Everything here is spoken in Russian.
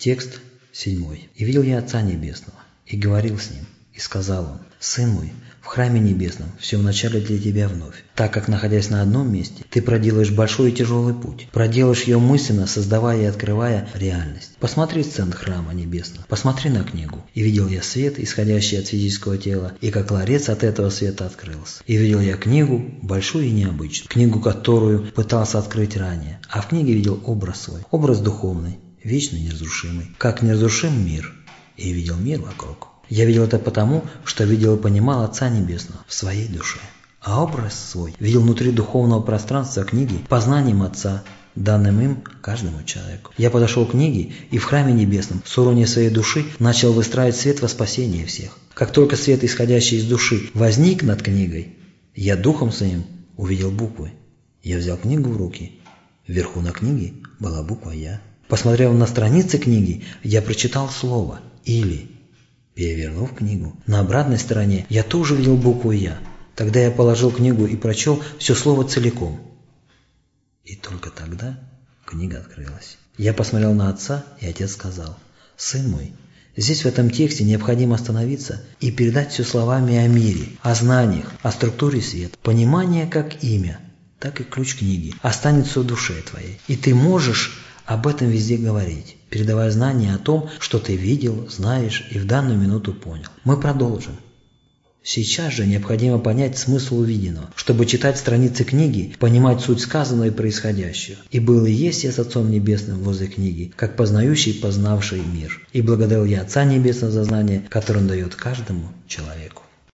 Текст 7. «И видел я Отца Небесного, и говорил с Ним, и сказал Он, Сын мой, в храме небесном все вначале для тебя вновь, так как, находясь на одном месте, ты проделаешь большой и тяжелый путь, проделаешь ее мысленно, создавая и открывая реальность. Посмотри сцену храма небесного, посмотри на книгу. И видел я свет, исходящий от физического тела, и как ларец от этого света открылся. И видел я книгу, большую и необычную, книгу, которую пытался открыть ранее, а в книге видел образ свой, образ духовный, вечный, неразрушимый, как неразрушим мир, и видел мир вокруг. Я видел это потому, что видел и понимал Отца Небесного в своей душе. А образ свой видел внутри духовного пространства книги познанием Отца, данным им каждому человеку. Я подошел к книге и в храме небесном, с уровня своей души, начал выстраивать свет во спасение всех. Как только свет, исходящий из души, возник над книгой, я духом своим увидел буквы. Я взял книгу в руки. Вверху на книге была буква «Я». Посмотрев на страницы книги, я прочитал слово «Или». Перевернув книгу, на обратной стороне я тоже видел букву «Я». Тогда я положил книгу и прочел все слово целиком. И только тогда книга открылась. Я посмотрел на отца, и отец сказал, «Сын мой, здесь в этом тексте необходимо остановиться и передать все словами о мире, о знаниях, о структуре света. Понимание как имя, так и ключ книги останется в душе твоей. И ты можешь об этом везде говорить, передавая знания о том, что ты видел, знаешь и в данную минуту понял. Мы продолжим. Сейчас же необходимо понять смысл увиденного, чтобы читать страницы книги, понимать суть сказанного и происходящего. И был и есть я с Отцом Небесным возле книги, как познающий познавший мир. И благодарил я Отца Небесного за знание, которое он дает каждому человеку.